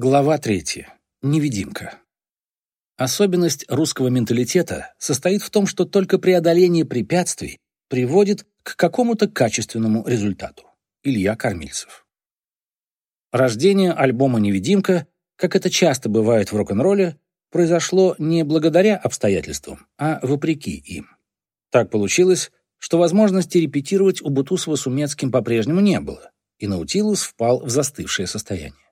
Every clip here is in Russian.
Глава третья. Невидимка. Особенность русского менталитета состоит в том, что только преодоление препятствий приводит к какому-то качественному результату. Илья Кормильцев. Рождение альбома «Невидимка», как это часто бывает в рок-н-ролле, произошло не благодаря обстоятельствам, а вопреки им. Так получилось, что возможности репетировать у Бутусова с Умецким по-прежнему не было, и Наутилус впал в застывшее состояние.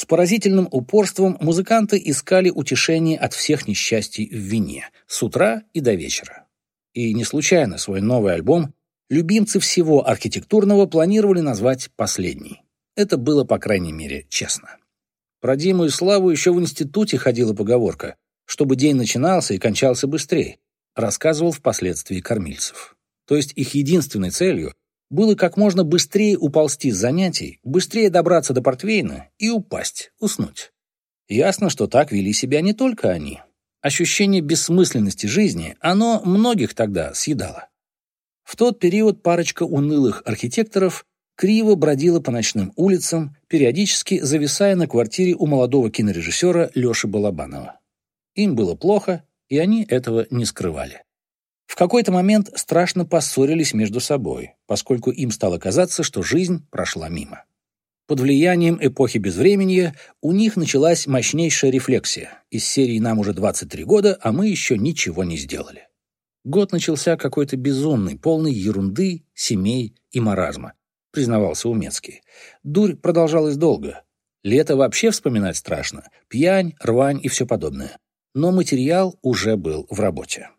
С поразительным упорством музыканты искали утешение от всех несчастий в вине, с утра и до вечера. И не случайно свой новый альбом любимцы всего архитектурного планировали назвать «Последний». Это было, по крайней мере, честно. Про Диму и Славу еще в институте ходила поговорка, чтобы день начинался и кончался быстрее, рассказывал впоследствии Кормильцев. То есть их единственной целью было как можно быстрее уползти с занятий, быстрее добраться до портвейна и упасть, уснуть. Ясно, что так вели себя не только они. Ощущение бессмысленности жизни, оно многих тогда съедало. В тот период парочка унылых архитекторов криво бродила по ночным улицам, периодически зависая на квартире у молодого кинорежиссера Леши Балабанова. Им было плохо, и они этого не скрывали. В какой-то момент страшно поссорились между собой, поскольку им стало казаться, что жизнь прошла мимо. Под влиянием эпохи безвременья у них началась мощнейшая рефлексия. Из серии «Нам уже 23 года, а мы еще ничего не сделали». Год начался какой-то безумный, полный ерунды, семей и маразма признавался Умецкий. Дурь продолжалась долго. Лето вообще вспоминать страшно. Пьянь, рвань и все подобное. Но материал уже был в работе.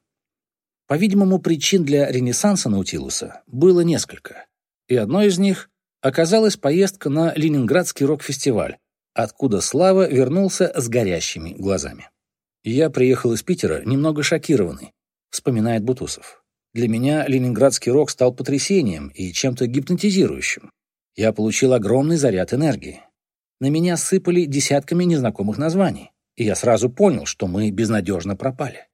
По-видимому, причин для ренессанса Наутилуса было несколько. И одной из них оказалась поездка на Ленинградский рок-фестиваль, откуда Слава вернулся с горящими глазами. «Я приехал из Питера немного шокированный», — вспоминает Бутусов. Для меня ленинградский рок стал потрясением и чем-то гипнотизирующим. Я получил огромный заряд энергии. На меня сыпали десятками незнакомых названий, и я сразу понял, что мы безнадежно пропали.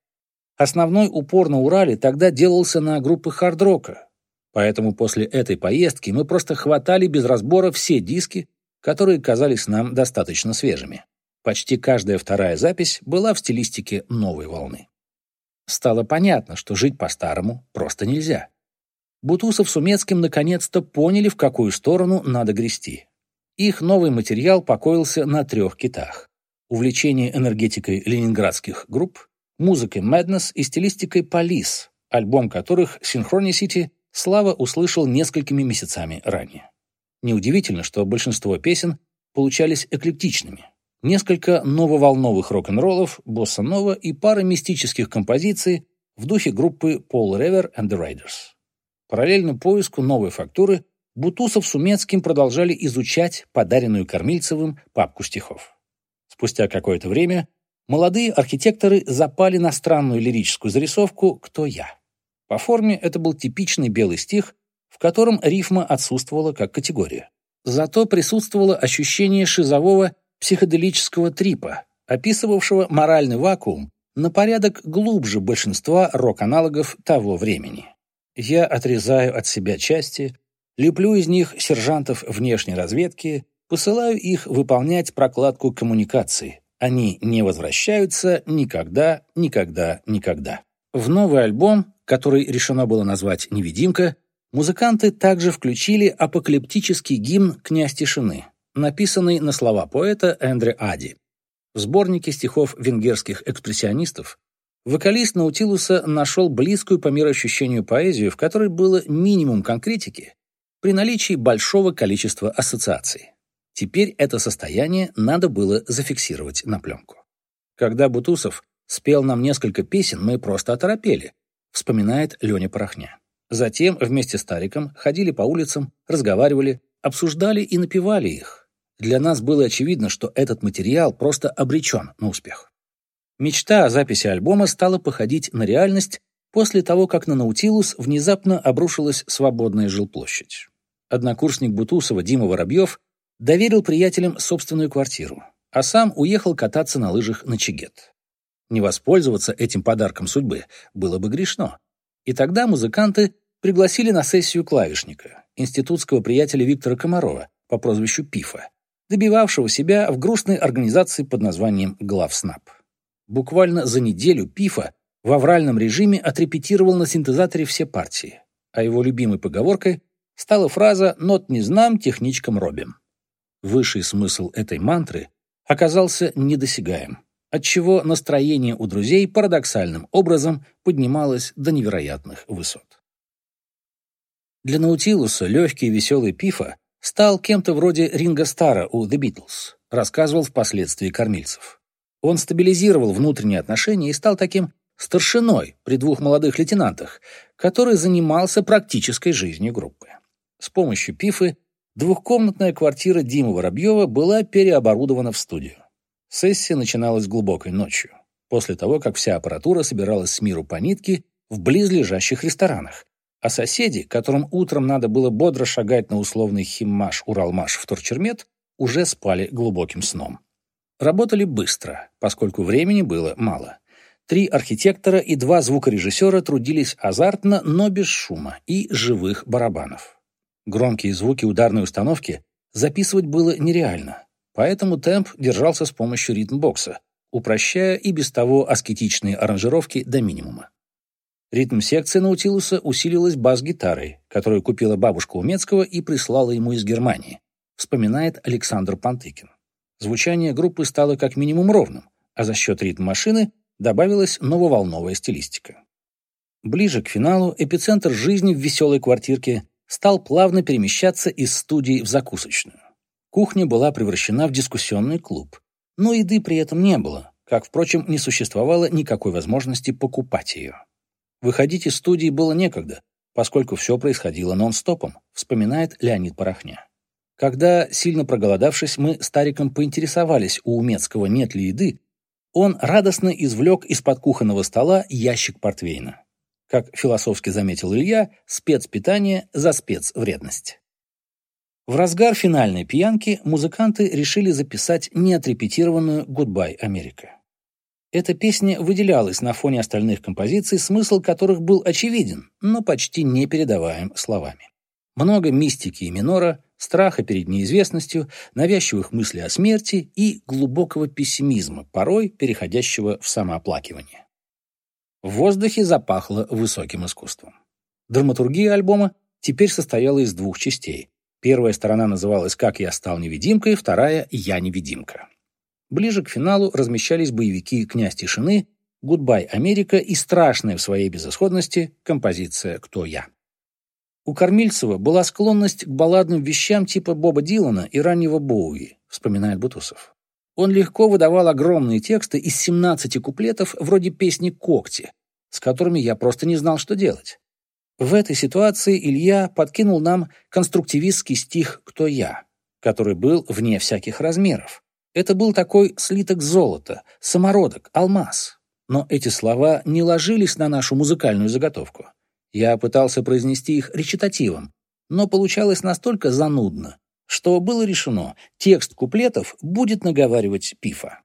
Основной упор на Урале тогда делался на группы хард-рока, поэтому после этой поездки мы просто хватали без разбора все диски, которые казались нам достаточно свежими. Почти каждая вторая запись была в стилистике новой волны. Стало понятно, что жить по-старому просто нельзя. Бутусов с Умецким наконец-то поняли, в какую сторону надо грести. Их новый материал покоился на трех китах. Увлечение энергетикой ленинградских групп, музыкой Madness и стилистикой Police, альбом которых Synchronicity Слава услышал несколькими месяцами ранее. Неудивительно, что большинство песен получались эклектичными. Несколько нововолновых рок-н-роллов, босса-нова и пара мистических композиций в духе группы Paul Revere and the Raiders. Параллельно поиску новой фактуры Бутусов с Умецким продолжали изучать подаренную Кормильцевым папку стихов. Спустя какое-то время молодые архитекторы запали на странную лирическую зарисовку «Кто я?». По форме это был типичный белый стих, в котором рифма отсутствовала как категория. Зато присутствовало ощущение шизового психоделического трипа, описывавшего моральный вакуум на порядок глубже большинства рок-аналогов того времени. Я отрезаю от себя части, леплю из них сержантов внешней разведки, посылаю их выполнять прокладку коммуникации. Они не возвращаются никогда, никогда, никогда. В новый альбом, который решено было назвать «Невидимка», музыканты также включили апокалиптический гимн «Князь тишины», написанный на слова поэта Эндре Ади. В сборнике стихов венгерских экспрессионистов вокалист Наутилуса нашел близкую по мироощущению поэзию, в которой было минимум конкретики при наличии большого количества ассоциаций. Теперь это состояние надо было зафиксировать на пленку. Когда Бутусов спел нам несколько песен, мы просто оторопели, вспоминает Леня Порохня. Затем вместе с Тариком ходили по улицам, разговаривали, обсуждали и напевали их. Для нас было очевидно, что этот материал просто обречен на успех. Мечта о записи альбома стала походить на реальность после того, как на Наутилус внезапно обрушилась свободная жилплощадь. Однокурсник Бутусова Дима Воробьев доверил приятелям собственную квартиру, а сам уехал кататься на лыжах на Чигет. Не воспользоваться этим подарком судьбы было бы грешно. И тогда музыканты пригласили на сессию клавишника, институтского приятеля Виктора Комарова по прозвищу Пифа, добивавшего себя в грустной организации под названием «Главснаб». Буквально за неделю Пифа в авральном режиме отрепетировал на синтезаторе все партии, а его любимой поговоркой стала фраза «нот не знам, техничкам робим». Высший смысл этой мантры оказался недосягаем, отчего настроение у друзей парадоксальным образом поднималось до невероятных высот. Для Наутилуса легкий и веселый Пифа стал кем-то вроде Ринга Стара у The Beatles, рассказывал впоследствии кормильцев. Он стабилизировал внутренние отношения и стал таким старшиной при двух молодых лейтенантах, который занимался практической жизнью группы. С помощью Пифы двухкомнатная квартира Димы Воробьева была переоборудована в студию. Сессия начиналась глубокой ночью, после того, как вся аппаратура собиралась с миру по нитке в близлежащих ресторанах, а соседи, которым утром надо было бодро шагать на условный химмаш Уралмаш в Торчермет, уже спали глубоким сном. Работали быстро, поскольку времени было мало. Три архитектора и два звукорежиссера трудились азартно, но без шума и живых барабанов. Громкие звуки ударной установки записывать было нереально, поэтому темп держался с помощью ритм-бокса, упрощая и без того аскетичные аранжировки до минимума. Ритм-секция Наутилуса усилилась бас-гитарой, которую купила бабушка Умецкого и прислала ему из Германии, вспоминает Александр Пантыкин. Звучание группы стало как минимум ровным, а за счет ритм-машины добавилась нововолновая стилистика. Ближе к финалу эпицентр жизни в веселой квартирке стал плавно перемещаться из студии в закусочную. Кухня была превращена в дискуссионный клуб, но еды при этом не было, как, впрочем, не существовало никакой возможности покупать ее. Выходить из студии было некогда, поскольку все происходило нон-стопом, вспоминает Леонид Порохня. Когда, сильно проголодавшись, мы стариком поинтересовались у Умецкого, нет ли еды, он радостно извлек из-под кухонного стола ящик портвейна. Как философски заметил Илья, спецпитание за спецвредность. В разгар финальной пьянки музыканты решили записать неотрепетированную «Гудбай, Америка». Эта песня выделялась на фоне остальных композиций, смысл которых был очевиден, но почти не передаваем словами. Много мистики и минора, страха перед неизвестностью, навязчивых мыслей о смерти и глубокого пессимизма, порой переходящего в самооплакивание. В воздухе запахло высоким искусством. Драматургия альбома теперь состояла из двух частей. Первая сторона называлась «Как я стал невидимкой», вторая «Я невидимка». Ближе к финалу размещались боевики «Князь тишины», «Гудбай, Америка» и страшная в своей безысходности композиция «Кто я?». У Кормильцева была склонность к балладным вещам типа Боба Дилана и раннего Боуи, вспоминает Бутусов. Он легко выдавал огромные тексты из 17 куплетов вроде песни «Когти», с которыми я просто не знал, что делать. В этой ситуации Илья подкинул нам конструктивистский стих «Кто я?», который был вне всяких размеров. Это был такой слиток золота, самородок, алмаз. Но эти слова не ложились на нашу музыкальную заготовку. Я пытался произнести их речитативом, но получалось настолько занудно, что было решено, текст куплетов будет наговаривать Пифа.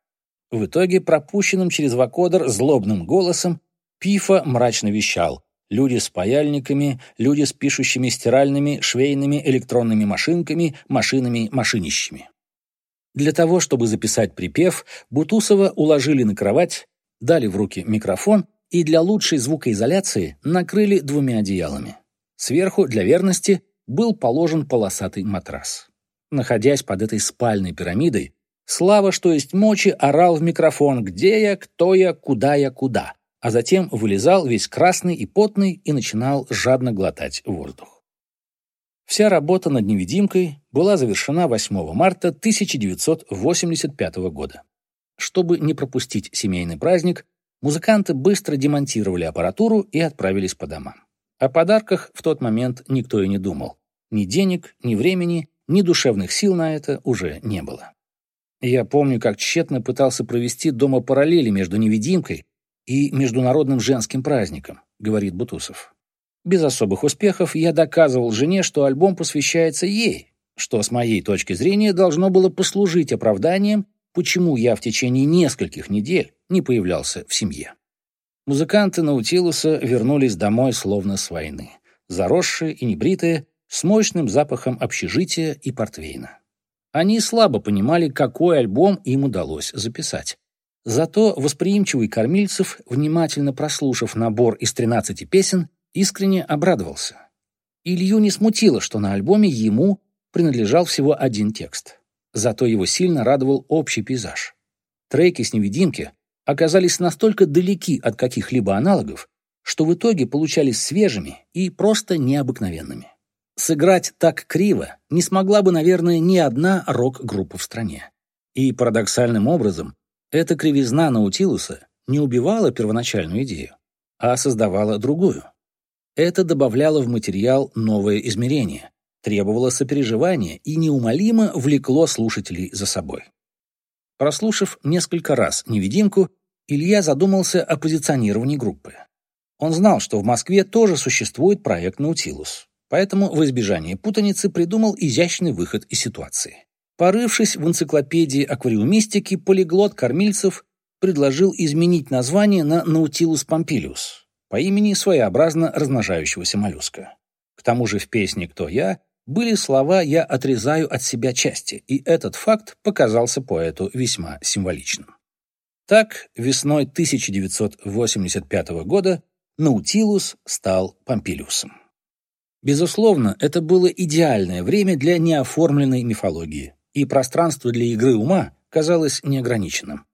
В итоге, пропущенным через вокодер злобным голосом, Пифа мрачно вещал «Люди с паяльниками, люди с пишущими стиральными, швейными, электронными машинками, машинами, машинищами». Для того, чтобы записать припев, Бутусова уложили на кровать, дали в руки микрофон и для лучшей звукоизоляции накрыли двумя одеялами. Сверху, для верности, был положен полосатый матрас. Находясь под этой спальной пирамидой, Слава, что есть мочи, орал в микрофон «Где я? Кто я? Куда я? Куда?», а затем вылезал весь красный и потный и начинал жадно глотать воздух. Вся работа над невидимкой была завершена 8 марта 1985 года. Чтобы не пропустить семейный праздник, Музыканты быстро демонтировали аппаратуру и отправились по домам. О подарках в тот момент никто и не думал. Ни денег, ни времени, ни душевных сил на это уже не было. Я помню, как тщетно пытался провести дома параллели между невидимкой и международным женским праздником, говорит Бутусов. Без особых успехов я доказывал жене, что альбом посвящается ей, что с моей точки зрения должно было послужить оправданием почему я в течение нескольких недель не появлялся в семье. Музыканты Наутилуса вернулись домой словно с войны, заросшие и небритые, с мощным запахом общежития и портвейна. Они слабо понимали, какой альбом им удалось записать. Зато восприимчивый Кормильцев, внимательно прослушав набор из 13 песен, искренне обрадовался. Илью не смутило, что на альбоме ему принадлежал всего один текст. Зато его сильно радовал общий пейзаж. Треки с невидимки оказались настолько далеки от каких-либо аналогов, что в итоге получались свежими и просто необыкновенными. Сыграть так криво не смогла бы, наверное, ни одна рок-группа в стране. И парадоксальным образом эта кривизна Наутилуса не убивала первоначальную идею, а создавала другую. Это добавляло в материал новое измерение, требовало сопереживания и неумолимо влекло слушателей за собой. Прослушав несколько раз «Невидимку», Илья задумался о позиционировании группы. Он знал, что в Москве тоже существует проект «Наутилус», поэтому в избежание путаницы придумал изящный выход из ситуации. Порывшись в энциклопедии аквариумистики, полиглот Кормильцев предложил изменить название на «Наутилус помпилиус» по имени своеобразно размножающегося моллюска. К тому же в песне «Кто я» были слова «я отрезаю от себя части», и этот факт показался поэту весьма символичным. Так, весной 1985 года Наутилус стал Помпилиусом. Безусловно, это было идеальное время для неоформленной мифологии, и пространство для игры ума казалось неограниченным.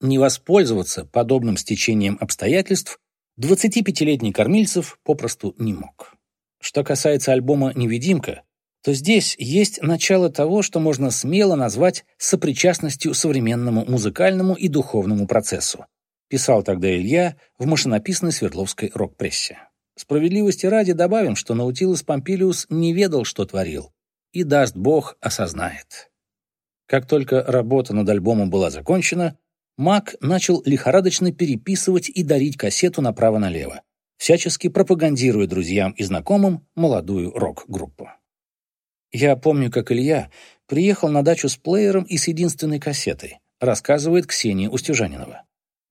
Не воспользоваться подобным стечением обстоятельств 25-летний Кормильцев попросту не мог. Что касается альбома «Невидимка», то здесь есть начало того, что можно смело назвать сопричастностью современному музыкальному и духовному процессу, писал тогда Илья в машинописной Свердловской рок-прессе. Справедливости ради добавим, что Наутилус Помпилиус не ведал, что творил, и, даст Бог, осознает. Как только работа над альбомом была закончена, Мак начал лихорадочно переписывать и дарить кассету направо-налево, всячески пропагандируя друзьям и знакомым молодую рок-группу. Я помню, как Илья приехал на дачу с плеером и с единственной кассетой, рассказывает Ксения Устюжанинова.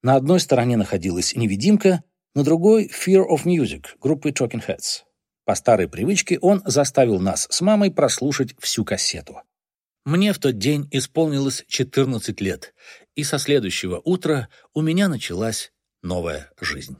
На одной стороне находилась «Невидимка», на другой — «Fear of Music» группы Talking Heads. По старой привычке он заставил нас с мамой прослушать всю кассету. Мне в тот день исполнилось 14 лет, и со следующего утра у меня началась новая жизнь.